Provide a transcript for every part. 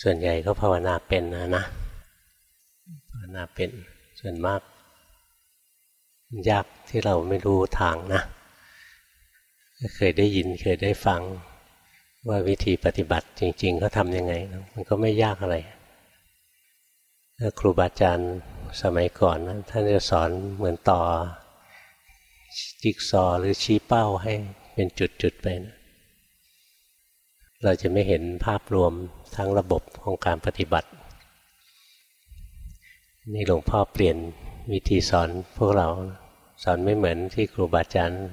ส่วนใหญ่ก็ภาวนาเป็นนะนะภาวนาเป็นส่วนมากยากที่เราไม่รู้ทางนะ เคยได้ยินเคยได้ฟังว่าวิธีปฏิบัติจริง ๆเขาทำยังไง มันก็ไม่ยากอะไรครูบาอาจารย์สมัยก่อนนะท่านจะสอนเหมือนต่อ จิ๊กซอหรือชี้เป้าให้เป็นจุด ๆ ไปนะ เราจะไม่เห็นภาพรวมทั้งระบบของการปฏิบัติ นี่หลวงพ่อเปลี่ยนวิธีสอนพวกเราสอนไม่เหมือนที่ครูบาอาจารย์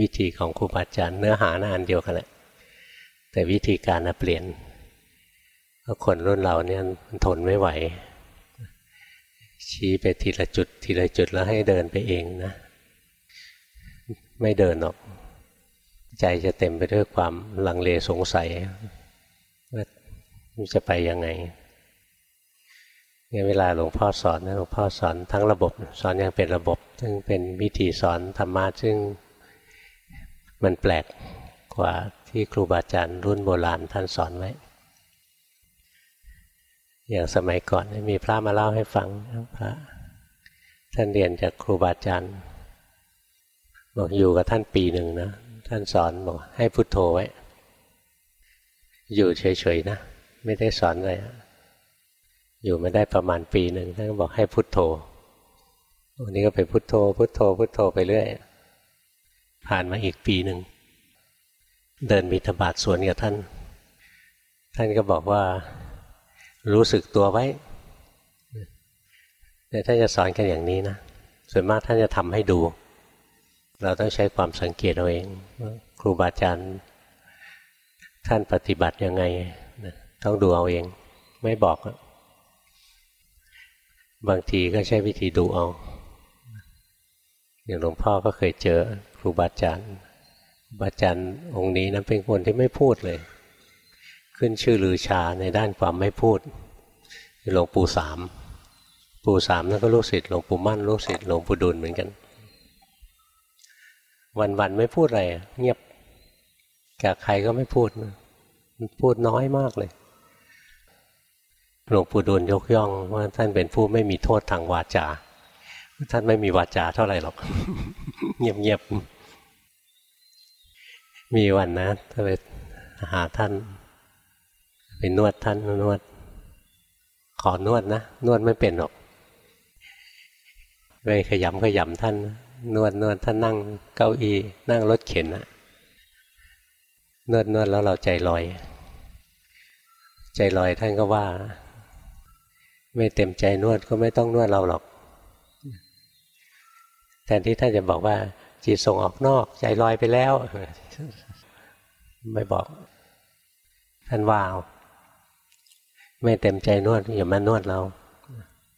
วิธีของครูบาอาจารย์เนื้อหาน้าอันเดียวกันแหละแต่วิธีการเปลี่ยนเพราะคนรุ่นเราเนี่ยมันทนไม่ไหว ชี้ไปทีละจุดทีละจุดแล้วให้เดินไปเองนะ ไม่เดินหรอก ใจจะเต็มไปด้วยความลังเลสงสัยว่าจะไปยังไงเนี่ยเวลาหลวงพ่อสอนนะหลวงพ่อสอนทั้งระบบ สอนอย่างเป็นระบบ ซึ่งเป็นวิธีสอนธรรมะซึ่งมันแปลกกว่าที่ครูบาอาจารย์รุ่นโบราณท่านสอนไว้ อย่างสมัยก่อนมีพระมาเล่าให้ฟังพระ ท่านเรียนจากครูบาอาจารย์บอกอยู่กับท่านปีหนึ่งนะ ท่านสอนบอกให้พุโทโธไว้ อยู่เฉยๆนะ ไม่ได้สอนอะไรอยู่ไม่ได้ประมาณปีหนึ่งท่านก็บอกให้พุโทโธวันนี้ก็ไปพุโทโธ พุโทโธ พุโทโธไปเรื่อย ผ่านมาอีกปีหนึ่ง เดินมีธบาตสวนกับท่าน ท่านก็บอกว่ารู้สึกตัวไว้แต่ท่านจะสอนกันอย่างนี้นะ ส่วนมากท่านจะทำให้ดู เราต้องใช้ความสังเกตเอาเองครูบาอาจารย์ท่านปฏิบัติยังไงต้องดูเอาเอง ไม่บอก บางทีก็ใช้วิธีดูเอาอย่างหลวงพ่อก็เคยเจอครูบาอาจารย์บาอาจารย์องค์นี้นั้นเป็นคนที่ไม่พูดเลย ขึ้นชื่อลือชาในด้านความไม่พูดหลวงปู่สาม ปู่สามนั่นก็ลูกศิษย์หลวงปู่มั่นลูกศิษย์หลวงปู่ดุลเหมือนกัน วันๆไม่พูดอะไรเงียบกับใครก็ไม่พูด พูดน้อยมากเลยหลวงปู่ดูลยกย่องว่าท่านเป็นผู้ไม่มีโทษทางวาจา ท่านไม่มีวาจาเท่าไหร่หรอก เงียบๆ มีวันนะถ้าไปหาท่าน ไปนวดท่านนวด ขอนวดนะ นวดไม่เป็นหรอกไปขยำขยำท่าน นวดนวดท่านนั่งเก้าอี้นั่งรถเข็นนะนวดนวดแล้วเราใจลอย ใจลอยท่านก็ว่า ไม่เต็มใจนวดก็ไม่ต้องนวดเราหรอกแทนที่ท่านจะบอกว่า จิตส่งออกนอก ใจลอยไปแล้ว ไม่บอก ท่านว่าไม่เต็มใจนวดอย่ามานวดเรา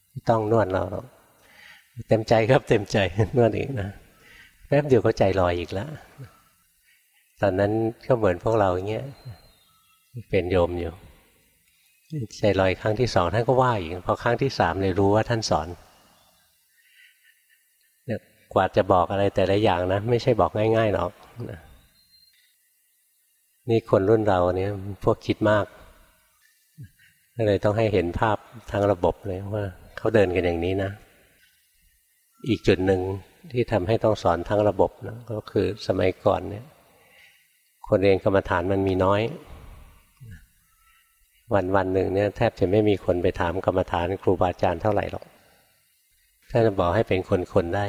ไม่ต้องนวดเรา เต็มใจครับเต็มใจนวดอีกนะแป๊บเดียวก็ใจลอยอีกแล้วตอนนั้นก็เหมือนพวกเราอย่างเงี้ยเป็นโยมอยู่ใจลอยครั้งที่สองท่านก็ว่าอีกพอครั้งที่สามเลยรู้ว่าท่านสอนเนี่ยกว่าจะบอกอะไรแต่ละอย่างนะ ไม่ใช่บอกง่ายๆหรอกนี่คนรุ่นเราเนี่ยพวกคิดมากก็เลยต้องให้เห็นภาพทั้งระบบเลยว่าเขาเดินกันอย่างนี้นะ อีกจุดหนึ่งที่ทำให้ต้องสอนทั้งระบบนะก็คือสมัยก่อนเนี่ยคนเรียนกรรมฐานมันมีน้อย วันวันหนึ่งเนี่ยแทบจะไม่มีคนไปถามกรรมฐานครูบาอาจารย์เท่าไหร่หรอกท่านบอกให้เป็นคนคนได้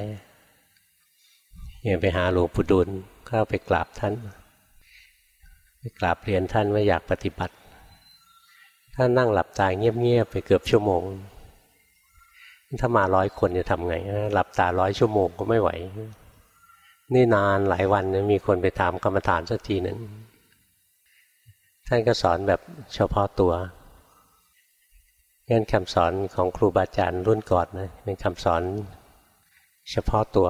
อย่างไปหาหลวงปู่ดูลเข้าไปกราบท่าน ไปกราบเรียนท่านว่าอยากปฏิบัติ ท่านนั่งหลับตาเงียบๆไปเกือบชั่วโมง ถ้ามาร้อยคนจะทำไง หลับตาร้อยชั่วโมงก็ไม่ไหว นี่นานหลายวันมีคนไปถามกรรมฐานสักทีหนึ่ง ท่านก็สอนแบบเฉพาะตัวงั้นคำสอนของครูบาอาจารย์รุ่นก่อนนะเป็นคำสอนเฉพาะตัว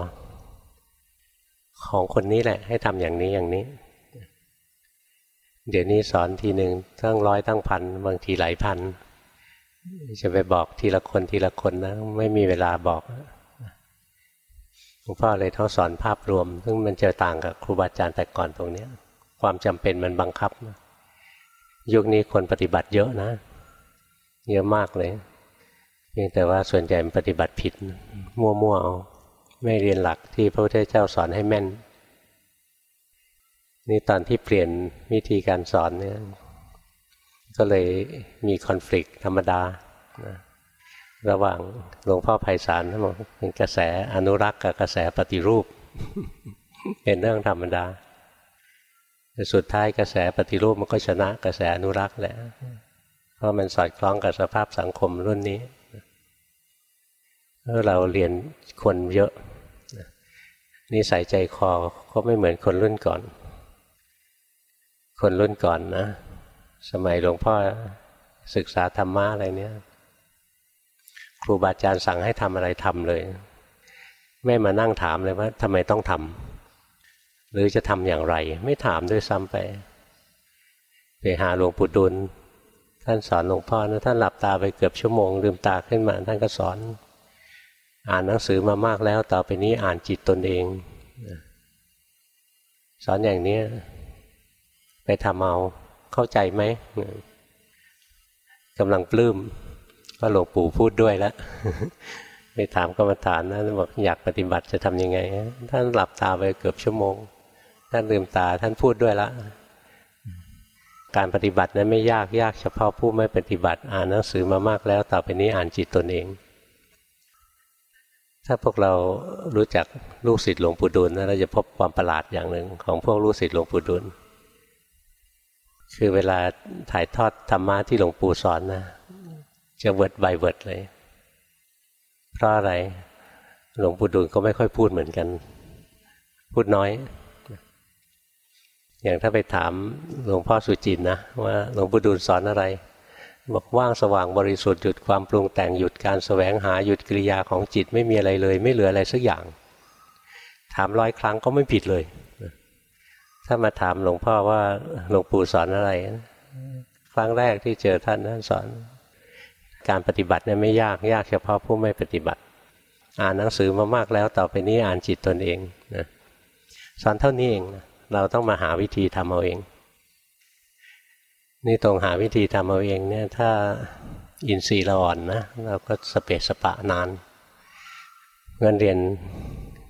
ของคนนี้แหละ ให้ทำอย่างนี้อย่างนี้ เดี๋ยวนี้สอนทีหนึ่งตั้งร้อยตั้งพันบางทีหลายพัน จะไปบอกทีละคนทีละคนนะ ไม่มีเวลาบอกหลวงพ่อเลยต้องสอนภาพรวม ซึ่งมันจะต่างกับครูบาอาจารย์แต่ก่อนตรงนี้ความจำเป็นมันบังคับ ยุคนี้คนปฏิบัติเยอะนะ เยอะมากเลยเพียงแต่ว่าส่วนใหญ่ปฏิบัติผิด มั่วๆเอาไม่เรียนหลักที่พระพุทธเจ้าสอนให้แม่น นี่ตอนที่เปลี่ยนวิธีการสอนเนี่ย ก็เลยมีคอน FLICT ธรรมดานะระหว่างหลวงพ่อไพศาลท่านบอกเป็นกระแสอนุรักษ์กับกระแสปฏิรูป เป็นเรื่องธรรมดาแต่สุดท้ายกระแสปฏิรูปมันก็ชนะกระแสอนุรักษ์แหละเพราะมันสอดคล้องกับสภาพสังคมรุ่นนี้เราเรียนคนเยอะนิสัยใจคอก็ไม่เหมือนคนรุ่นก่อน คนรุ่นก่อนนะ สมัยหลวงพ่อศึกษาธรรมะอะไรเนี่ย ครูบาอาจารย์สั่งให้ทำอะไรทำเลย ไม่มานั่งถามเลยว่าทำไมต้องทำหรือจะทำอย่างไร ไม่ถามด้วยซ้ำไป ไปหาหลวงปู่ดุล ท่านสอนหลวงพ่อนะท่านหลับตาไปเกือบชั่วโมง ลืมตาขึ้นมาท่านก็สอน อ่านหนังสือมามากแล้ว ต่อไปนี้อ่านจิตตนเอง สอนอย่างนี้ไปทำเอา เข้าใจไหมกำลังปลื้มก็หลวงปู่พูดด้วยแล้วไปถามกรรมฐานนะบอกอยากปฏิบัติจะทำยังไง ท่านหลับตาไปเกือบชั่วโมง ท่านลืมตาท่านพูดด้วยละการปฏิบัตินั้นไม่ยากยากเฉพาะผู้ไม่ปฏิบัติอ่านหนังสือมามากแล้ว ต่อไปนี้อ่านจิตตนเอง ถ้าพวกเรารู้จักลูกศิษย์หลวงปู่ดูลเราจะพบความประหลาดอย่างหนึ่งของพวกลูกศิษย์หลวงปู่ดูล คือเวลาถ่ายทอดธรรมะที่หลวงปู่สอนนะ จะ word by word เลย เพราะอะไร หลวงปู่ดูลก็ไม่ค่อยพูดเหมือนกัน พูดน้อย อย่างถ้าไปถามหลวงพ่อสุจินนะว่าหลวงปู่ดูลสอนอะไรบอกว่างสว่างบริสุทธิ์หยุดความปรุงแต่งหยุดการแสวงหาหยุดกิริยาของจิตไม่มีอะไรเลย ไม่เหลืออะไรสักอย่าง ถามร้อยครั้งก็ไม่ผิดเลย ถ้ามาถามหลวงพ่อว่าหลวงปู่สอนอะไร ครั้งแรกที่เจอท่านท่านสอน การปฏิบัติเนี่ยไม่ยากยากเฉพาะผู้ไม่ปฏิบัติ อ่านหนังสือมามากแล้วต่อไปนี้อ่านจิตตนเองนะสอนเท่านี้เองนะเราต้องมาหาวิธีทำเอาเอง นี่ตรงหาวิธีทำเอาเองเนี่ยถ้าอินทรีย์เราอ่อนนะเราก็สเปสสปะนานเงินเรียน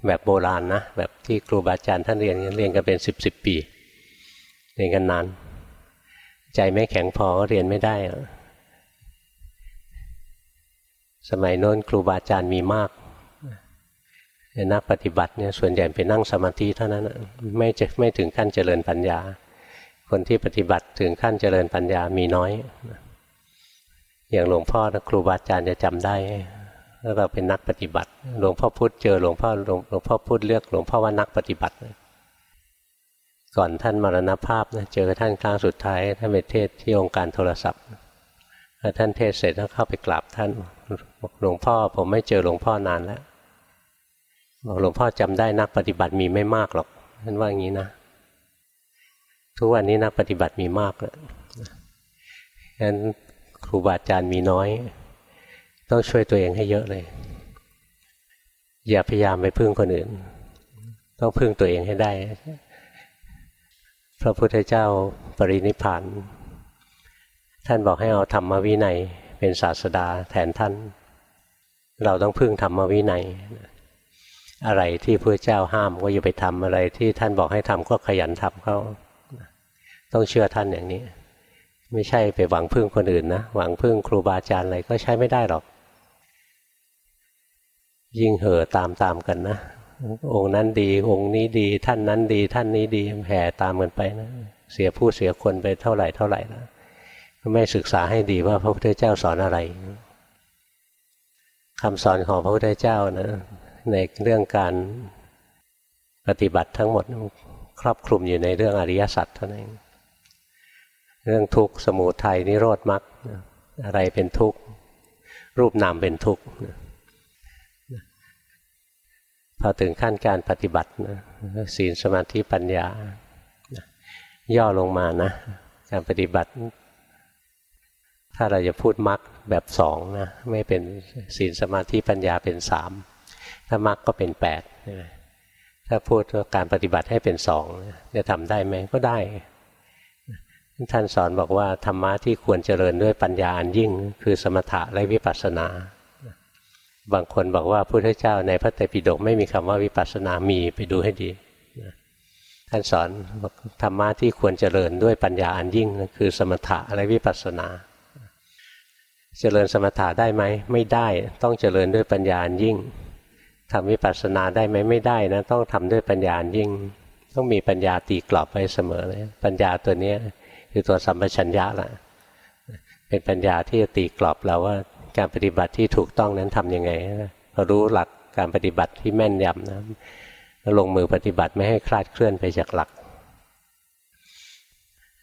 แบบโบราณนะแบบที่ครูบาอาจารย์ท่านเรียนเรียนกันเป็นสิบสิบปี เรียนกันนาน ใจไม่แข็งพอก็เรียนไม่ได้ สมัยโน้นครูบาอาจารย์มีมากนักปฏิบัติเนี่ยส่วนใหญ่ไปนั่งสมาธิเท่านั้นไม่จะไม่ถึงขั้นเจริญปัญญา คนที่ปฏิบัติถึงขั้นเจริญปัญญามีน้อย อย่างหลวงพ่อครูบาอาจารย์จะจำได้ แล้วเราเป็นนักปฏิบัติ หลวงพ่อพุธเจอหลวงพ่อหลวงพ่อพุธเลือกหลวงพ่อว่านักปฏิบัติก่อนท่านมรณภาพนะเจอท่านครั้งสุดท้ายท่านไปเทศที่องค์การโทรศัพท์ท่านเทศเสร็จแล้วเข้าไปกราบท่านบอกหลวงพ่อผมไม่เจอหลวงพ่อนานแล้วบอกหลวงพ่อจำได้นักปฏิบัติมีไม่มากหรอกท่านว่าอย่างนี้นะ ทุกวันนี้นักปฏิบัติมีมากแล้วฉะนั้นครูบาอาจารย์มีน้อย ต้องช่วยตัวเองให้เยอะเลย อย่าพยายามไปพึ่งคนอื่น ต้องพึ่งตัวเองให้ได้ พระพุทธเจ้าปรินิพานท่านบอกให้เอาธรรมวินัยเป็นศาสดาแทนท่าน เราต้องพึ่งธรรมวินัย อะไรที่พระเจ้าห้ามก็อย่าไปทำอะไรที่ท่านบอกให้ทำก็ขยันทำเขาต้องเชื่อท่านอย่างนี้ ไม่ใช่ไปหวังพึ่งคนอื่นนะ หวังพึ่งครูบาอาจารย์อะไรก็ใช้ไม่ได้หรอก ยิ่งเห่อตามตามกันนะ องค์นั้นดี องค์นี้ดี ท่านนั้นดี ท่านนี้ดีแผ่ตามกันไปนะ เสียผู้เสียคนไปเท่าไหร่เท่าไหร่นะไม่ศึกษาให้ดีว่าพระพุทธเจ้าสอนอะไรคำสอนของพระพุทธเจ้านะในเรื่องการปฏิบัติทั้งหมดครอบคลุมอยู่ในเรื่องอริยสัจเท่านั้นเรื่องทุกข์สมุทัยนิโรธมรรคอะไรเป็นทุกข์รูปนามเป็นทุกข์ พอถึงขั้นการปฏิบัติศีลสมาธิปัญญา ย่อลงมานะ การปฏิบัติ ถ้าเราจะพูดมรรคแบบสองนะไม่เป็นศีลสมาธิปัญญาเป็นสามถ้ามรรคก็เป็นแปดถ้าพูดว่าการปฏิบัติให้เป็นสองจะทำได้ไหมก็ได้ ท่านสอนบอกว่าธรรมะที่ควรเจริญด้วยปัญญาอันยิ่ง คือสมถะและวิปัสสนา บางคนบอกว่าพุทธเจ้าในพระไตรปิฎกไม่มีคำว่าวิปัสสนามีไปดูให้ดีท่านสอนธรรมะที่ควรเจริญด้วยปัญญาอันยิ่งคือสมถะและวิปัสสนา เจริญสมถะได้ไหมไม่ได้ต้องเจริญด้วยปัญญาอันยิ่งทำวิปัสสนาได้ไหมไม่ได้นะต้องทำด้วยปัญญาอันยิ่ง ต้องมีปัญญาตีกรอบไว้เสมอเลยปัญญาตัวนี้คือตัวสัมปชัญญะละเป็นปัญญาที่จะตีกรอบเราว่า การปฏิบัติที่ถูกต้องนั้นทำยังไงพอรู้หลักการปฏิบัติที่แม่นยำนะลงมือปฏิบัติไม่ให้คลาดเคลื่อนไปจากหลัก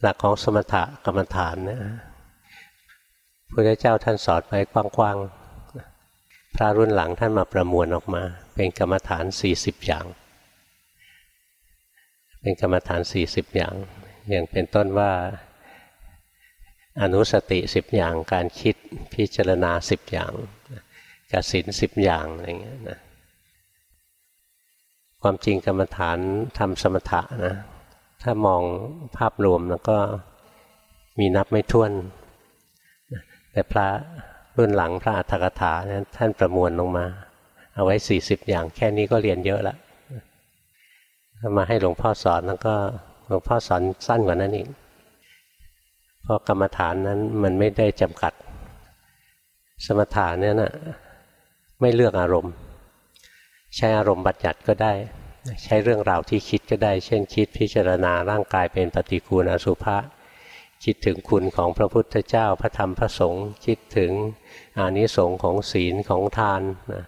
หลักของสมถะกรรมฐานนะพระเจ้าท่านสอนไว้กว้างๆ พระรุ่นหลังท่านมาประมวลออกมา เป็นกรรมฐาน 40 อย่าง เป็นกรรมฐาน 40 อย่าง อย่างเป็นต้นว่า อนุสติสิบอย่างการคิดพิจารณาสิบอย่างกสินสิบอย่างอะไรเงี้ยนะความจริงกรรมฐานทำสมถะนะถ้ามองภาพรวมแล้วก็มีนับไม่ถ้วน แต่พระรุ่นหลังพระอัฏฐกถานะท่านประมวลลงมา เอาไว้สี่สิบอย่างแค่นี้ก็เรียนเยอะแล้วมาให้หลวงพ่อสอนแล้วก็หลวงพ่อสอนสั้นกว่านั้นอีก เพราะกรรมฐานนั้นมันไม่ได้จำกัด สมถะเนี่ยนะไม่เลือกอารมณ์ ใช้อารมณ์บัญญัติก็ได้ ใช้เรื่องราวที่คิดก็ได้ เช่นคิดพิจารณาร่างกายเป็นปฏิกูลอสุภะคิดถึงคุณของพระพุทธเจ้าพระธรรมพระสงฆ์คิดถึงอานิสงส์ของศีลของทานนะ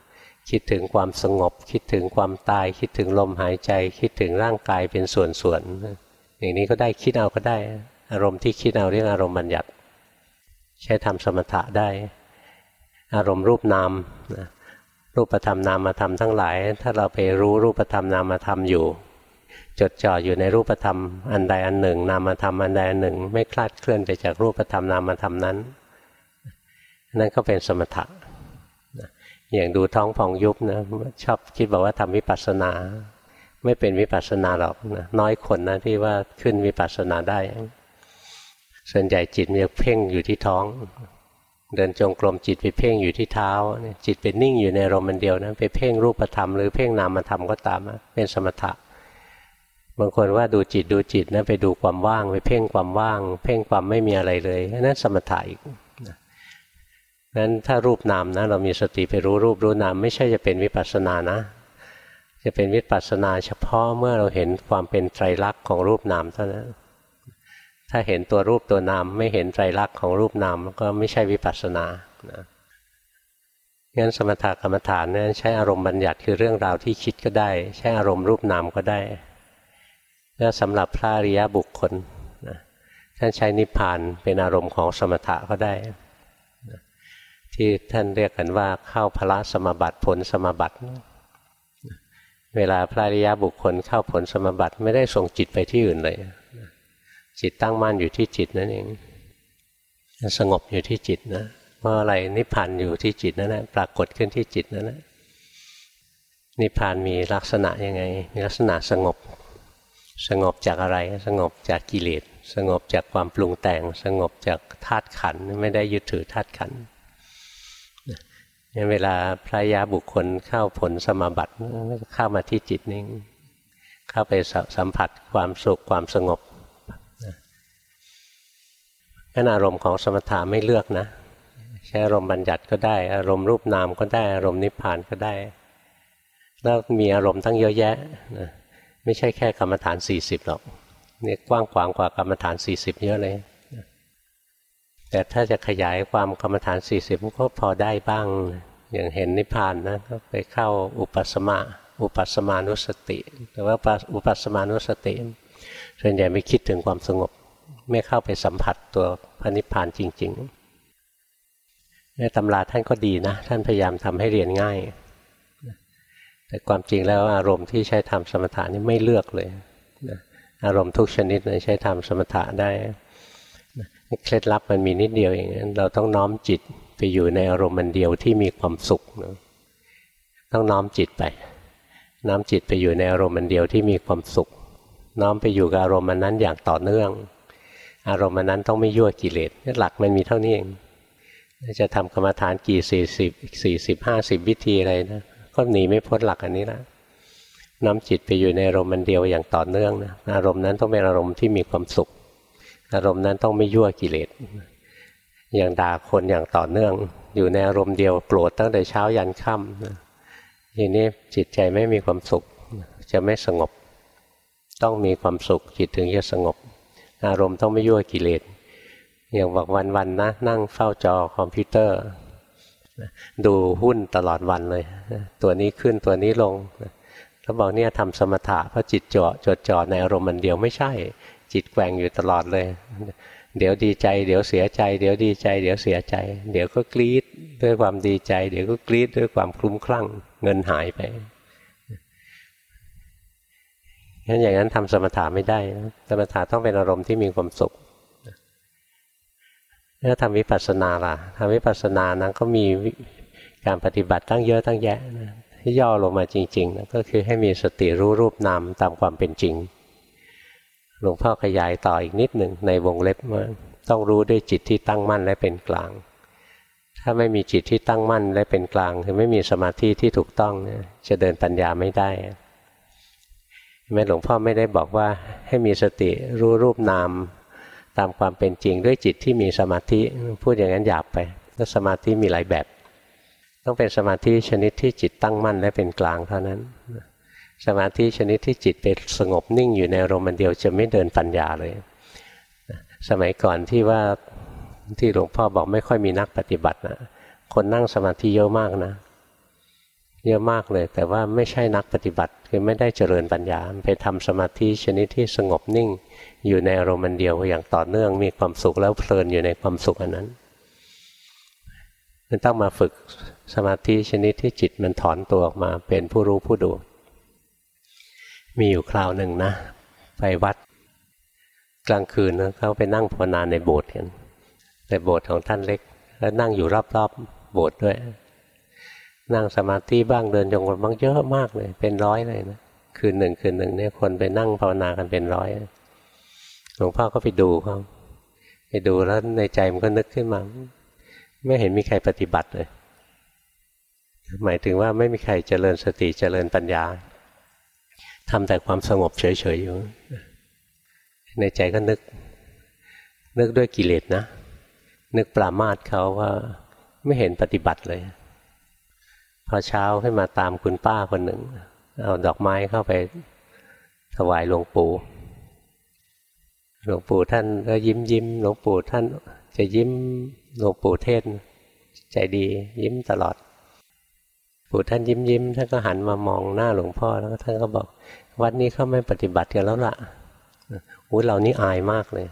คิดถึงความสงบ คิดถึงความตาย คิดถึงลมหายใจ คิดถึงร่างกายเป็นส่วนๆอย่างนี้ก็ได้คิดเอาก็ได้ อารมณ์ที่คิดเอาเรียกอารมณ์บัญญัติ ใช้ทำสมถะได้ อารมณ์รูปนามนะรูปธรรมนามธรรมทั้งหลาย ถ้าเราไปรู้รูปธรรมนามธรรมอยู่ จดจ่ออยู่ในรูปธรรม อันใดอันหนึ่ง นามธรรมอันใดอันหนึ่ง ไม่คลาดเคลื่อนไปจากรูปธรรมนามธรรมนั้น นั่นก็เป็นสมถะอย่างดูท้องฟองยุบนะชอบคิดบอกว่าทำวิปัสสนา ไม่เป็นวิปัสสนาหรอกนะน้อยคนนะที่ว่าขึ้นวิปัสสนาได้ ส่วนใหญ่จิตมันจะเพ่งอยู่ที่ท้อง เดินจงกรมจิตไปเพ่งอยู่ที่เท้า จิตเป็นนิ่งอยู่ในอารมณ์เดียวนะไปเพ่งรูปธรรมหรือเพ่งนามธรรมก็ตามเป็นสมถะบางคนว่าดูจิตดูจิตนะไปดูความว่างไปเพ่งความว่าง เพ่งความไม่มีอะไรเลยนั่นสมถะอีกนั้นถ้ารูปนามนะเรามีสติไปรู้รูปรู้นามไม่ใช่จะเป็นวิปัสสนานะ จะเป็นวิปัสสนาเฉพาะเมื่อเราเห็นความเป็นไตรลักษณ์ของรูปนามเท่านั้น ถ้าเห็นตัวรูปตัวนามไม่เห็นไตรลักษณ์ของรูปนามก็ไม่ใช่วิปัสสนานะงั้นสมถกรรมฐานเนี่ยใช้อารมณ์บัญญัติคือเรื่องราวที่คิดก็ได้ ใช้อารมณ์รูปนามก็ได้ก็สำหรับพระอริยบุคคลนะท่านใช้นิพพานเป็นอารมณ์ของสมถะก็ได้ที่ท่านเรียกกันว่าเข้าพระสมบัติผลสมบัติ เวลาพระอริยบุคคลเข้าผลสมบัติไม่ได้ส่งจิตไปที่อื่นเลย จิตตั้งมั่นอยู่ที่จิตนั่นเอง สงบอยู่ที่จิตนะเพราะอะไรนิพพานอยู่ที่จิตนั่นแหละปรากฏขึ้นที่จิตนั่นแหละนิพพานมีลักษณะยังไง มีลักษณะสงบ สงบจากอะไร สงบจากกิเลส สงบจากความปรุงแต่ง สงบจากธาตุขันไม่ได้ยึดถือธาตุขันธ์เวลาพระยาบุคคลเข้าผลสมาบัติเข้ามาที่จิตนิ่ง เข้าไปสัมผัสความสุขความสงบ นั่นอารมณ์ของสมถะไม่เลือกนะใช้อารมณ์บัญญัติก็ได้ อารมณ์รูปนามก็ได้อารมณ์นิพพานก็ได้ แล้วมีอารมณ์ตั้งเยอะแยะนะไม่ใช่แค่กรรมฐาน 40หรอกเนี่ยกว้างขวางกว่ากรรมฐาน 40 เยอะเลยแต่ถ้าจะขยายความกรรมฐาน 40 ก็พอได้บ้าง อย่างเห็นนิพพานนะก็ไปเข้าอุปสมาอุปสมานุสติ แต่ว่าอุปสมานุสติ ส่วนใหญ่ไม่คิดถึงความสงบ ไม่เข้าไปสัมผัสตัวพระนิพพานจริง ๆ ในตำราท่านก็ดีนะ ท่านพยายามทำให้เรียนง่าย แต่ความจริงแล้วอารมณ์ที่ใช้ทำสมถะนี่ไม่เลือกเลยอารมณ์ทุกชนิดใช้ทำสมถะได้เคล็ดลับมันมีนิดเดียวเองเราต้องน้อมจิตไปอยู่ในอารมณ์มันเดียวที่มีความสุขนะต้องน้อมจิตไป น้อมจิตไปอยู่ในอารมณ์มันเดียวที่มีความสุข น้อมไปอยู่กับอารมณ์มันนั้นอย่างต่อเนื่อง อารมณ์นั้นต้องไม่ยั่วกิเลสหลักมันมีเท่านี้เองจะทำกรรมฐานกี่สี่สิบสี่สิบห้าสิบวิธีอะไรนะก็หนีไม่พ้นหลักอันนี้ละน้ำจิตไปอยู่ในอารมณ์มันเดียวอย่างต่อเนื่องนะอารมณ์นั้นต้องเป็นอารมณ์ที่มีความสุข อารมณ์นั้นต้องไม่ยั่วกิเลสอย่างด่าคนอย่างต่อเนื่อง อยู่ในอารมณ์เดียวโกรธตั้งแต่เช้ายันค่ำทีนี้จิตใจไม่มีความสุข จะไม่สงบ ต้องมีความสุขจิตถึงจะสงบ อารมณ์ต้องไม่ยั่วกิเลสอย่างบอกวันๆนะนั่งเฝ้าจอคอมพิวเตอร์ ดูหุ้นตลอดวันเลย ตัวนี้ขึ้นตัวนี้ลงแล้วบอกเนี่ยทำสมถะเพราะจิตจ่อจดจ่อในอารมณ์มันเดียวไม่ใช่ จิตแกว่งอยู่ตลอดเลย เดี๋ยวดีใจ เดี๋ยวเสียใจ เดี๋ยวดีใจ เดี๋ยวเสียใจ เดี๋ยวก็กรี๊ดด้วยความดีใจ เดี๋ยวก็กรี๊ดด้วยความคลุ้มคลั่ง เงินหายไป งั้นอย่างนั้นทำสมถะไม่ได้ สมถะต้องเป็นอารมณ์ที่มีความสุขถ้าทำวิปัสสนาล่ะทำวิปัสสนานั้นก็มีการปฏิบัติตั้งเยอะตั้งแยะนะที่ย่อลงมาจริงๆ ก็คือให้มีสติรู้รูปนามตามความเป็นจริง หลวงพ่อขยายต่ออีกนิดหนึ่งในวงเล็บว่าต้องรู้ด้วยจิตที่ตั้งมั่นและเป็นกลาง ถ้าไม่มีจิตที่ตั้งมั่นและเป็นกลาง คือไม่มีสมาธิที่ถูกต้องจะเดินปัญญาไม่ได้ แม่หลวงพ่อไม่ได้บอกว่าให้มีสติรู้รูปนามตามความเป็นจริงด้วยจิตที่มีสมาธิพูดอย่างนั้นหยาบไปแล้วสมาธิมีหลายแบบ ต้องเป็นสมาธิชนิดที่จิตตั้งมั่นและเป็นกลางเท่านั้น สมาธิชนิดที่จิตเป็นสงบนิ่งอยู่ในอารมณ์เดียวจะไม่เดินปัญญาเลย สมัยก่อนที่ว่าที่หลวงพ่อบอกไม่ค่อยมีนักปฏิบัตินะคนนั่งสมาธิเยอะมากนะ เยอะมากเลย แต่ว่าไม่ใช่นักปฏิบัติคือไม่ได้เจริญปัญญาไปทำสมาธิชนิดที่สงบนิ่ง อยู่ในอารมณ์เดียวอย่างต่อเนื่องมีความสุขแล้วเพลินอยู่ในความสุขอันนั้นมันต้องมาฝึกสมาธิชนิดที่จิตมันถอนตัวออกมาเป็นผู้รู้ผู้ดู มีอยู่คราวหนึ่งนะ ไปวัดกลางคืนเขาไปนั่งภาวนาในโบสถ์กันแต่โบสถ์ของท่านเล็ก แล้วนั่งอยู่รอบๆโบสถ์ด้วย นั่งสมาธิบ้างเดินจงกรมบ้างเยอะมากเลย เป็นร้อยเลยนะคืนหนึ่งคืนหนึ่งเนี่ยคนไปนั่งภาวนากันเป็นร้อยหลวงพ่อก็ไปดูเขาไปดูแล้วในใจมันก็นึกขึ้นมา ไม่เห็นมีใครปฏิบัติเลย หมายถึงว่าไม่มีใครเจริญสติเจริญปัญญาทำแต่ความสงบเฉยๆอยู่ ในใจก็นึก นึกด้วยกิเลสนะ นึกปรามาสเขาว่าไม่เห็นปฏิบัติเลย พอเช้าขึ้นมาตามคุณป้าคนหนึ่ง เอาดอกไม้เข้าไปถวายหลวงปู่หลวงปู่ท่านก็ยิ้มยิ้มหลวงปู่ท่านจะยิ้มหลวงปู่เทศ ใจดียิ้มตลอด ปู่ท่านยิ้มยิ้มท่านก็หันมามองหน้าหลวงพ่อแล้วท่านก็บอก วัดนี้เขาไม่ปฏิบัติกันแล้วล่ะอุ้ยเรานี่อายมากเลย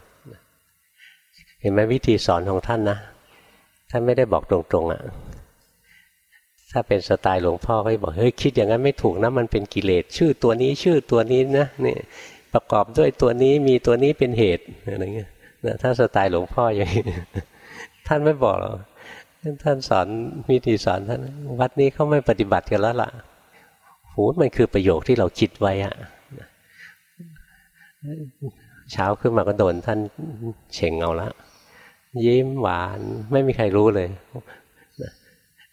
เห็นไหมวิธีสอนของท่านนะท่านไม่ได้บอกตรงๆอะ่ะ ถ้าเป็นสไตล์หลวงพ่อก็บอกเฮ้ยคิดอย่างนั้นไม่ถูกนะมันเป็นกิเลสชื่อตัวนี้ชื่อตัวนี้นะนี่ประกอบด้วยตัวนี้มีตัวนี้เป็นเหตุอะไรเงี้ยนะถ้าสไตล์หลวงพ่ออย่างนี้ท่านไม่บอกหรอกท่านสอนวิธีสอนท่านวัดนี้เขาไม่ปฏิบัติกันแล้วล่ะหูมันคือประโยคที่เราคิดไว้อะเช้าขึ้นมาก็โดนท่านเฉ่งเอาละยิ้มหวานไม่มีใครรู้เลย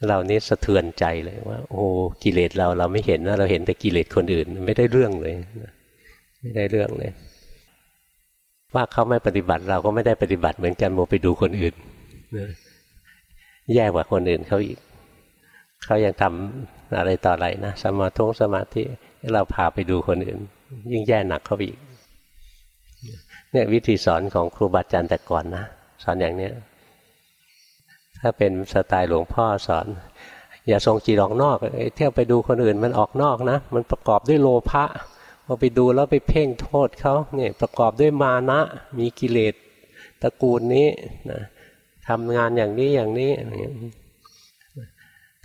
เรานี้สะเทือนใจเลยว่า โอ้กิเลสเราเราไม่เห็นนะเราเห็นแต่กิเลสคนอื่น ไม่ได้เรื่องเลย ไม่ได้เรื่องเลย ว่าเขาไม่ปฏิบัติเราก็ไม่ได้ปฏิบัติเหมือนกันโมไปดูคนอื่นแย่กว่าคนอื่นเขาอีกเขายังทำอะไรต่ออะไรนะสมาธิสมาธิเราพาไปดูคนอื่น ยิ่งแย่หนักเขาอีกเนี่ยวิธีสอนของครูบาอาจารย์แต่ก่อนนะสอนอย่างเนี้ย ถ้าเป็นสไตล์หลวงพ่อสอน อย่าทรงจีรออกนอกเที่ยวไปดูคนอื่นมันออกนอกนะ มันประกอบด้วยโลภะพอไปดูแล้วไปเพ่งโทษเขาเนี่ยประกอบด้วยมานะมีกิเลสตระกูลนี้นะทำงานอย่างนี้อย่างนี้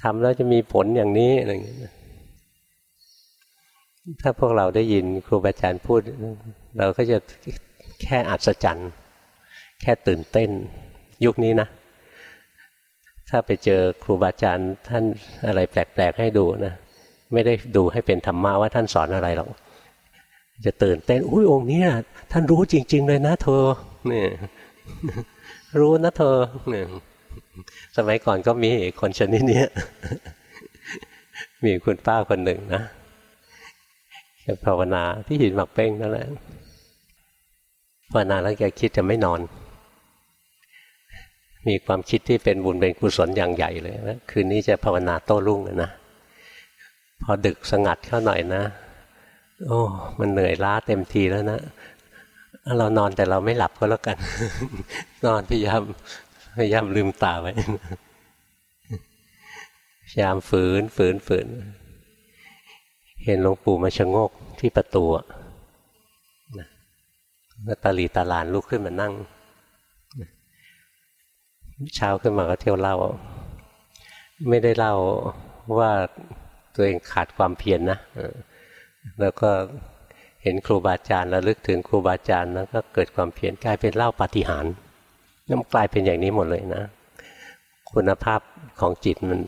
ทำแล้วจะมีผลอย่างนี้อะไรอย่างเงี้ยถ้าพวกเราได้ยินครูบาอาจารย์พูด เราก็จะแค่อัศจรรย์ แค่ตื่นเต้น ยุคนี้นะ ถ้าไปเจอครูบาอาจารย์ท่านอะไรแปลกๆให้ดูนะไม่ได้ดูให้เป็นธรรมะว่าท่านสอนอะไรหรอกจะตื่นเต้นอุ้ยองค์นี้ท่านรู้จริง ๆ เลยนะเธอเนี่ยรู้นะเธอเนี่ยสมัยก่อนก็มีคนชนิดนี้มีคุณป้าคนหนึ่งนะภาวนาที่หินหมักเป้งนั่นแหละภาวนาแล้วแกคิดจะไม่นอน มีความคิดที่เป็นบุญเป็นกุศลอย่างใหญ่เลยนะคืนนี้จะภาวนาโต้รุ่งนะพอดึกสงัดเข้าหน่อยนะ โอ้ มันเหนื่อยล้าเต็มทีแล้วนะ เรานอนแต่เราไม่หลับก็แล้วกัน นอนพยายามพยายามลืมตาไว้พยายามฝืนฝืนฝืน เห็นหลวงปู่มาชะงกที่ประตูแล้วตาลีตาลานลุกขึ้นมานั่ง เช้าขึ้นมาก็เที่ยวเล่า ไม่ได้เล่าว่าตัวเองขาดความเพียรนนะแล้วก็เห็นครูบาอาจารย์ระลึกถึงครูบาอาจารย์แล้วก็เกิดความเพียรกลายเป็นเล่าปฏิหารนั่นกลายเป็นอย่างนี้หมดเลยนะ คุณภาพของจิตมัน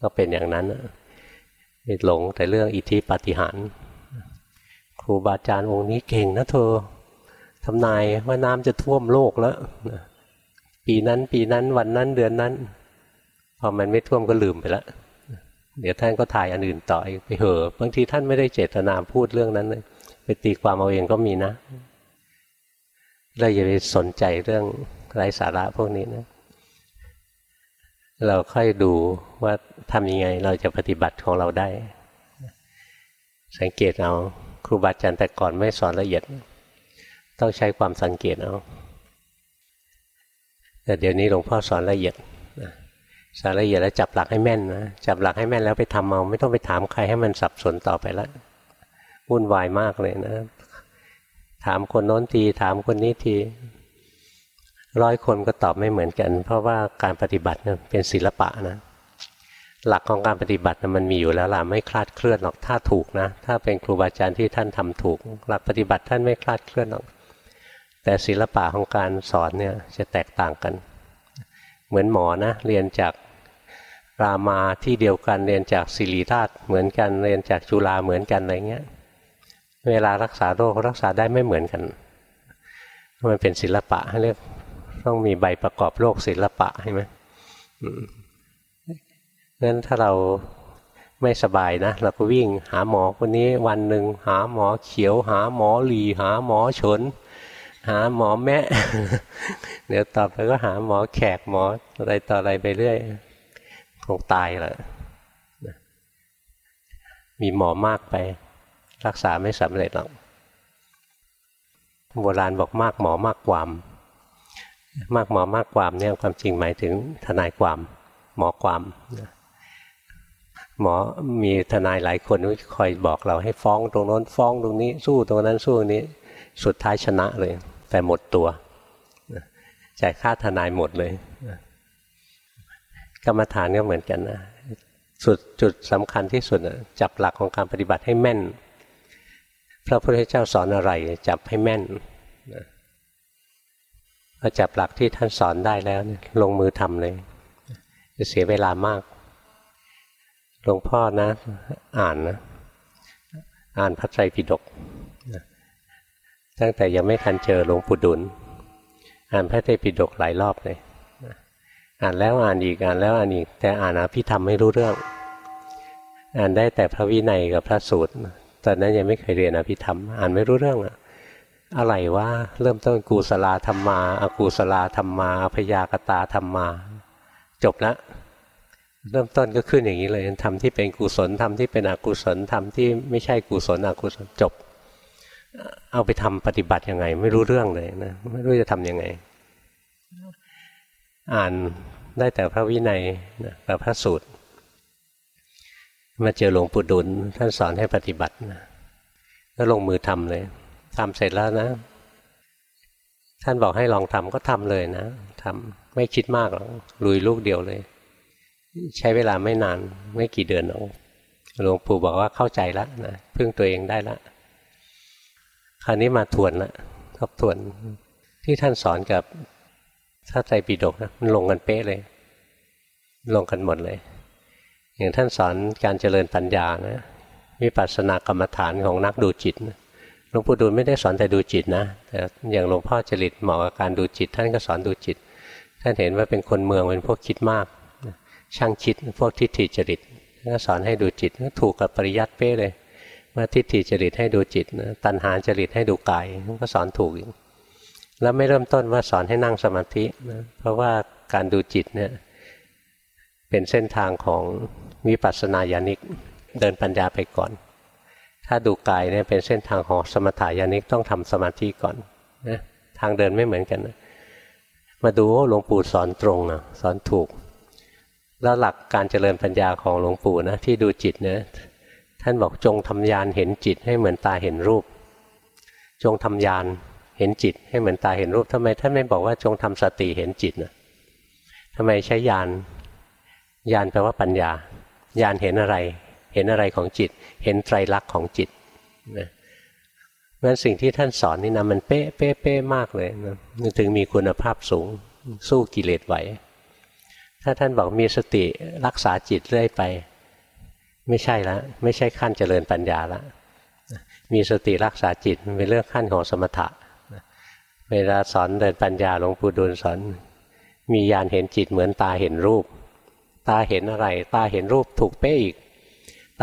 ก็เป็นอย่างนั้นหลงแต่เรื่องอิทธิปฏิหารครูบาอาจารย์องค์นี้เก่งนะเธอทำนายว่าน้ำจะท่วมโลกแล้ว ปีนั้น ปีนั้นวันนั้นเดือนนั้น พอมันไม่ท่วมก็ลืมไปแล้วเดี๋ยวท่านก็ถ่ายอันอื่นต่อไปเหอะบางทีท่านไม่ได้เจตนาพูดเรื่องนั้นเลยไปตีความเอาเองก็มีนะเราอย่าไปสนใจเรื่องไร้สาระพวกนี้นะเราค่อยดูว่าทำยังไงเราจะปฏิบัติของเราได้ สังเกตเอา ครูบาอาจารย์แต่ก่อนไม่สอนละเอียด ต้องใช้ความสังเกตเอา แต่เดี๋ยวนี้หลวงพ่อสอนละเอียดสอนละเอียดแล้วจับหลักให้แม่นนะจับหลักให้แม่นแล้วไปทำเอาไม่ต้องไปถามใครให้มันสับสนต่อไปล้ววุ่นวายมากเลยนะ ถามคนโน้นทีถามคนนี้ทีร้อยคนก็ตอบไม่เหมือนกัน เพราะว่าการปฏิบัติเป็นศิลปะนะหลักของการปฏิบัตินะมันมีอยู่แล้วล่ะไม่คลาดเคลื่อนหรอกถ้าถูกนะ ถ้าเป็นครูบาอาจารย์ที่ท่านทำถูก หลักปฏิบัติท่านไม่คลาดเคลื่อนหรอก แต่ศิลปะของการสอนเนี่ยจะแตกต่างกัน เหมือนหมอนะเรียนจากรามาที่เดียวกันเรียนจากศิริราชเหมือนกันเรียนจากจุฬาเหมือนกันอะไรเงี้ยเวลารักษาโรครักษาได้ไม่เหมือนกันมันเป็นศิลปะเรียกต้องมีใบประกอบโรคศิลปะใช่ไหมงั้นถ้าเราไม่สบายนะเราก็วิ่งหาหมอคนนี้วันหนึ่งหาหมอเขียวหาหมอหลีหาหมอฉน หาหมอแมะเดี๋ยวต่อไปก็หาหมอแขกหมออะไรต่ออะไรไปเรื่อยคงตายแหละมีหมอมากไป รักษาไม่สำเร็จหรอกโบราณบอกมากหมอมากความ มากหมอมากความเนี่ยความจริงหมายถึงทนายความ หมอความหมอมีทนายหลายคนคอยบอกเราให้ฟ้องตรงโน้นฟ้องตรงนี้ สู้ตรงนั้นสู้ตรงนี้ สุดท้ายชนะเลย แต่หมดตัวจ่ายค่าทนายหมดเลยกรรมฐานก็เหมือนกันนะสุดจุดสำคัญที่สุดจับหลักของการปฏิบัติให้แม่น พระพุทธเจ้าสอนอะไร จับให้แม่นพอจับหลักที่ท่านสอนได้แล้วลงมือทำเลย จะเสียเวลามากหลวงพ่อนะ อ่านนะ อ่านพระไตรปิฎก ตั้งแต่ยังไม่ทันเจอหลวงปู่ดุล อ่านพระไตรปิฎกหลายรอบเลยอ่านแล้วอ่านอีกอ่านแล้วอ่านอีก แต่อ่านอภิธรรมไม่รู้เรื่อง อ่านได้แต่พระวินัยกับพระสูตรตอนนั้นยังไม่เคยเรียนอภิธรรม อ่านไม่รู้เรื่องอะอะไรว่าเริ่มต้นกุศลาธรรมาอากุศลาธรรมมาพยากตาธรรมา จบล้วเริ่มต้นก็ขึ้นอย่างนี้เลยทำที่เป็นกุศลทำที่เป็นอกุศลทำที่ไม่ใช่กุศลอกุศลจบ เอาไปทำปฏิบัติยังไง ไม่รู้เรื่องเลยนะไม่รู้จะทํำยังไง อ่านได้แต่พระวินัยกับพระสูตร มาเจอหลวงปู่ดุลท่านสอนให้ปฏิบัตินะก็ลงมือทำเลยทำเสร็จแล้วนะ ท่านบอกให้ลองทำก็ทำเลยนะทำไม่คิดมากหรอกลุยลูกเดียวเลย ใช้เวลาไม่นานไม่กี่เดือนหรอกหลวงปู่บอกว่าเข้าใจแล้วนะพึ่งตัวเองได้แล้ว คราวนี้มาทวนละทบทวนที่ท่านสอนกับถ้าใจปีดกนะมันลงกันเป๊ะเลย ลงกันหมดเลย อย่างท่านสอนการเจริญปัญญานะวิปัสสนากรรมฐานของนักดูจิตหลวงปู่ดูลไม่ได้สอนแต่ดูจิตนะแต่อย่างหลวงพ่อจริตเหมาะกับการดูจิต ท่านก็สอนดูจิต ท่านเห็นว่าเป็นคนเมืองเป็นพวกคิดมาก ช่างคิดพวกทิฏฐิจริตท่านก็สอนให้ดูจิตถูกกับปริยัติเป้เลย ว่าทิฏฐิจริตให้ดูจิตตัณหาจริตให้ดูกายท่านก็สอนถูกอีกแล้วไม่เริ่มต้นว่าสอนให้นั่งสมาธินะเพราะว่าการดูจิตเนี่ยเป็นเส้นทางของวิปัสสนาญาณิกเดินปัญญาไปก่อน ถ้าดูกายเนี่ยเป็นเส้นทางของสมถายานิกต้องทำสมาธิก่อนนะทางเดินไม่เหมือนกันนะมาดูหลวงปู่สอนตรงนะสอนถูก แล้วหลักการเจริญปัญญาของหลวงปู่นะที่ดูจิตเนี่ย ท่านบอกจงทำยานเห็นจิตให้เหมือนตาเห็นรูป จงทำยานเห็นจิต ให้เหมือนตาเห็นรูปทำไมท่านไม่บอกว่าจงทำสติเห็นจิตนะทำไมใช้ยานยานแปลว่าปัญญายานเห็นอะไร เห็นอะไรของจิต เห็นไตรลักษณ์ของจิตนะเพราะสิ่งที่ท่านสอนนี่นะมันเป๊ะเป๊ะเป๊ะมากเลยนะถึงมีคุณภาพสูงสู้กิเลสไหวถ้าท่านบอกมีสติรักษาจิตเรื่อยไป ไม่ใช่แล้วไม่ใช่ขั้นเจริญปัญญาแล้วมีสติรักษาจิตมันเป็นเรื่องขั้นของสมถะเวลาสอนเดินปัญญาหลวงปู่ดูลสอน มียานเห็นจิตเหมือนตาเห็นรูป ตาเห็นอะไร ตาเห็นรูปถูกเป๊ะอีก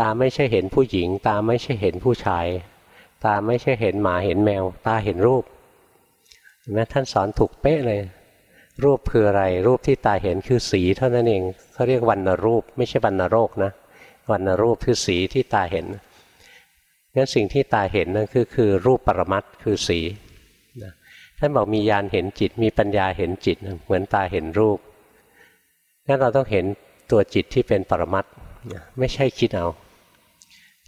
ตาไม่ใช่เห็นผู้หญิง ตาไม่ใช่เห็นผู้ชาย ตาไม่ใช่เห็นหมาเห็นแมว ตาเห็นรูปเห็นไหมท่านสอนถูกเป๊ะเลย รูปคืออะไร รูปที่ตาเห็นคือสีเท่านั้นเองเขาเรียกวันนรูป ไม่ใช่วันนโรคนะ วันรูปคือสีที่ตาเห็นงั้นสิ่งที่ตาเห็นนั่นคือคือรูปปรมัตคือสีท่านบอกมียานเห็นจิตมีปัญญาเห็นจิตเหมือนตาเห็นรูปงั้นเราต้องเห็นตัวจิตที่เป็นปรมัตไม่ใช่คิดเอา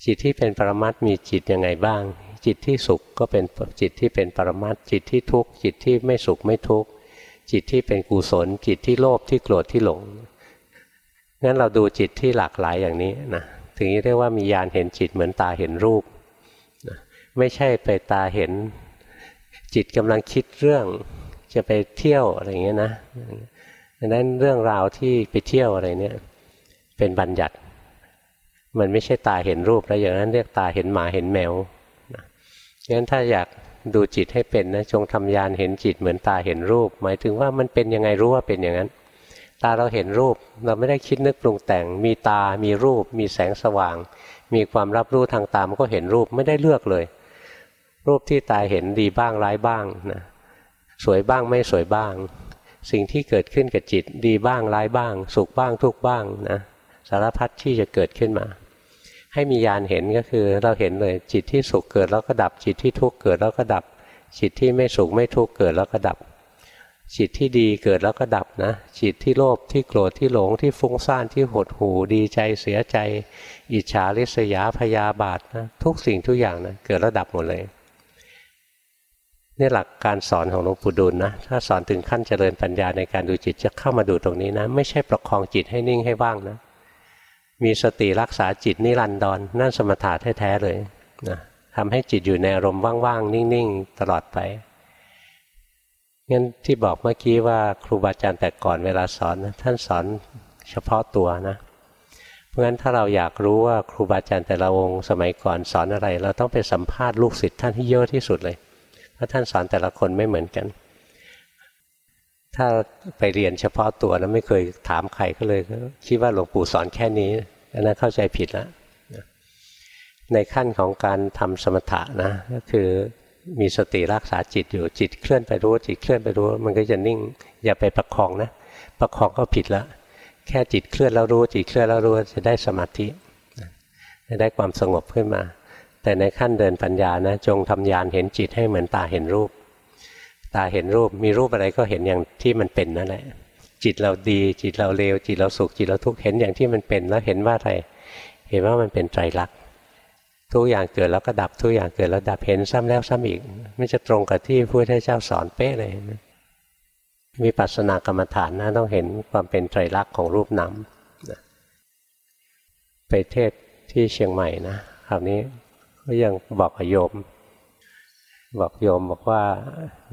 จิตที่เป็นปรมัตมีจิตยังไงบ้าง จิตที่สุขก็เป็นจิตที่เป็นปรมัตจิตที่ทุกข์จิตที่ไม่สุขไม่ทุกข์จิตที่เป็นกุศล จิตที่โลภที่โกรธที่หลง งั้นเราดูจิตที่หลากหลายอย่างนี้นะถึงเรียกว่ามียานเห็นจิตเหมือนตาเห็นรูปนะไม่ใช่ไปตาเห็นจิตกำลังคิดเรื่องจะไปเที่ยวอะไรอย่างเงี้ยนะดังนั้นเรื่องราวที่ไปเที่ยวอะไรเนี่ยเป็นบัญญัติ มันไม่ใช่ตาเห็นรูปแล้วอย่างนั้นเรียกตาเห็นหมาเห็นแมวงั้นถ้าอยากดูจิตให้เป็นนะจงทำยานเห็นจิตเหมือนตาเห็นรูป หมายถึงว่ามันเป็นยังไงรู้ว่าเป็นอย่างนั้น ตาเราเห็นรูปเราไม่ได้คิดนึกปรุงแต่ง มีตา มีรูป มีแสงสว่าง มีความรับรู้ทางตามันก็เห็นรูปไม่ได้เลือกเลย รูปที่ตาเห็นดีบ้างร้ายบ้างนะสวยบ้างไม่สวยบ้าง สิ่งที่เกิดขึ้นกับจิตดีบ้างร้ายบ้าง สุขบ้างทุกบ้างนะสารพัดที่จะเกิดขึ้นมา ให้มียานเห็นก็คือเราเห็นเลยจิตที่สุขเกิดแล้วก็ดับจิตที่ทุกข์เกิดแล้วก็ดับ จิตที่ไม่สุขไม่ทุกข์เกิดแล้วก็ดับ จิตที่ดีเกิดแล้วก็ดับนะจิตที่โลภที่โกรธที่หลงที่ฟุ้งซ่านที่หดหูดีใจเสียใจ อิจฉาริษยาพยาบาทนะทุกสิ่งทุกอย่างนะเกิดแล้วดับหมดเลยนี่หลักการสอนของหลวงปู่ดูลนะถ้าสอนถึงขั้นเจริญปัญญาในการดูจิตจะเข้ามาดูตรงนี้นะ ไม่ใช่ประคองจิตให้นิ่งให้ว่างนะ มีสติรักษาจิตนิรันดรนนั่นสมถะแท้ๆเลยนะทำให้จิตอยู่ในอารมณ์ว่างๆนิ่งๆ ตลอดไป งั้นที่บอกเมื่อกี้ว่าครูบาอาจารย์แต่ก่อนเวลาสอนท่านสอนเฉพาะตัวนะ เพราะงั้นถ้าเราอยากรู้ว่าครูบาอาจารย์แต่ละองค์สมัยก่อนสอนอะไร เราต้องไปสัมภาษณ์ลูกศิษย์ท่านที่เยอะที่สุดเลยเพราะท่านสอนแต่ละคนไม่เหมือนกัน ถ้าไปเรียนเฉพาะตัวแล้วไม่เคยถามใครก็เลยคิดว่าหลวงปู่สอนแค่นี้อันนั้นเข้าใจผิดแล้วในขั้นของการทำสมถะนะก็คือ มีสติรักษาจิตอยู่จิตเคลื่อนไปรู้จิตเคลื่อนไปรู้มันก็จะนิ่ง อย่าไปประคองนะ ประคองก็ผิดล้วแค่จิตเคลื่อนแล้วรู้จิตเคลื่อนแล้วรู้จะได้สมาธิจะได้ความสงบขึ้นมา แต่ในขั้นเดินปัญญานะจงทำยานเห็นจิตให้เหมือนตาเห็นรูป ตาเห็นรูปมีรูปอะไรก็เห็นอย่างที่มันเป็นนั่นแหละจิตเราดีจิตเราเลวจิตเราสุขจิตเราทุกข์เห็นอย่างที่มันเป็นแล้วเห็นว่าอะไรเห็นว่ามันเป็นไตรลักษณ ทุกอย่างเกิดแล้วก็ดับทุกอย่างเกิดแล้วดับเห็นซ้ำแล้วซ้ำอีก ไม่จะตรงกับที่พระพุทธเจ้าสอนเป๊ะเลยมีปัสนากรรมฐานนะต้องเห็นความเป็นไตรลักษณ์ของรูปนามไปเทศที่เชียงใหม่นะคราวนี้ก็ยังบอกโยม บอกโยมบอกว่า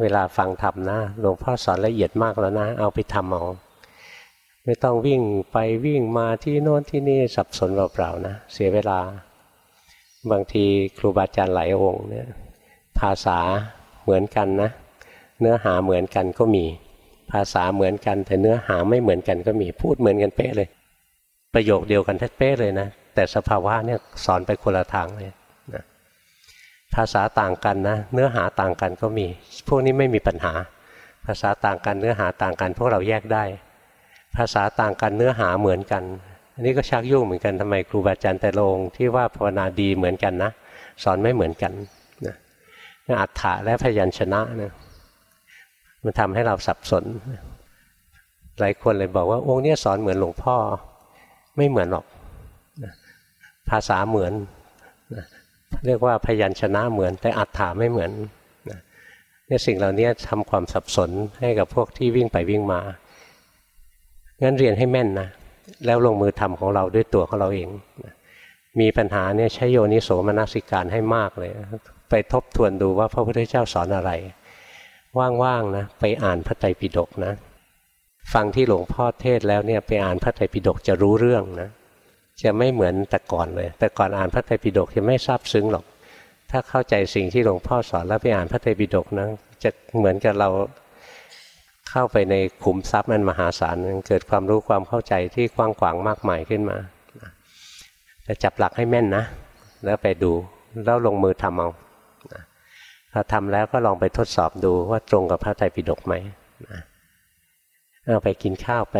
เวลาฟังธรรมนะหลวงพ่อสอนละเอียดมากแล้วนะ เอาไปทำเอาไม่ต้องวิ่งไปวิ่งมาที่โน้นที่นี่สับสนเปล่าๆนะ เสียเวลา บางทีครูบาอาจารย์หลายองค์เนี่ยภาษาเหมือนกันนะ เนื้อหาเหมือนกันก็มี ภาษาเหมือนกัน แต่เนื้อหาไม่เหมือนกันก็มีพูดเหมือนกันเป๊ะเลย ประโยคเดียวกันแท้เป๊ะเลยนะ แต่สภาวะเนี่ยสอนไปคนละทางเลยนะภาษาต่างกันนะ เนื้อหาต่างกันก็มี พวกนี้ไม่มีปัญหา ภาษาต่างกันเนื้อหาต่างกัน พวกเราแยกได้ ภาษาต่างกันเนื้อหาเหมือนกัน อันนี้ก็ชักยุ่งเหมือนกันทำไมครูบาอาจารย์แต่ลงที่ว่าภาวนาดีเหมือนกันนะ สอนไม่เหมือนกันนะอัฏฐะและพยัญชนะนะมันทำให้เราสับสน หลายคนเลยบอกว่าองค์นี้สอนเหมือนหลวงพ่อ ไม่เหมือนหรอกนะภาษาเหมือนนะเรียกว่าพยัญชนะเหมือน แต่อัฏฐาไม่เหมือนนะเนี่ยสิ่งเหล่านี้ทำความสับสนให้กับพวกที่วิ่งไปวิ่งมา งั้นเรียนให้แม่นนะ แล้วลงมือทำของเราด้วยตัวของเราเอง มีปัญหาเนี่ยใช้โยนิโสมนสิการให้มากเลย ไปทบทวนดูว่าพระพุทธเจ้าสอนอะไร ว่างๆนะไปอ่านพระไตรปิฎกนะ ฟังที่หลวงพ่อเทศแล้วเนี่ยไปอ่านพระไตรปิฎกจะรู้เรื่องนะจะไม่เหมือนแต่ก่อนเลย แต่ก่อนอ่านพระไตรปิฎกจะไม่ซาบซึ้งหรอก ถ้าเข้าใจสิ่งที่หลวงพ่อสอนแล้วไปอ่านพระไตรปิฎกนะจะเหมือนกับเรา เข้าไปในขุมทรัพย์มันมหาศาลเกิดความรู้ความเข้าใจที่กว้างขวางมากมายขึ้นมาแต่จับหลักให้แม่นนะ แล้วไปดูแล้วลงมือทำเอาพอทำแล้วก็ลองไปทดสอบดูว่าตรงกับพระไตรปิฎกไหมเอาไปกินข้าวไป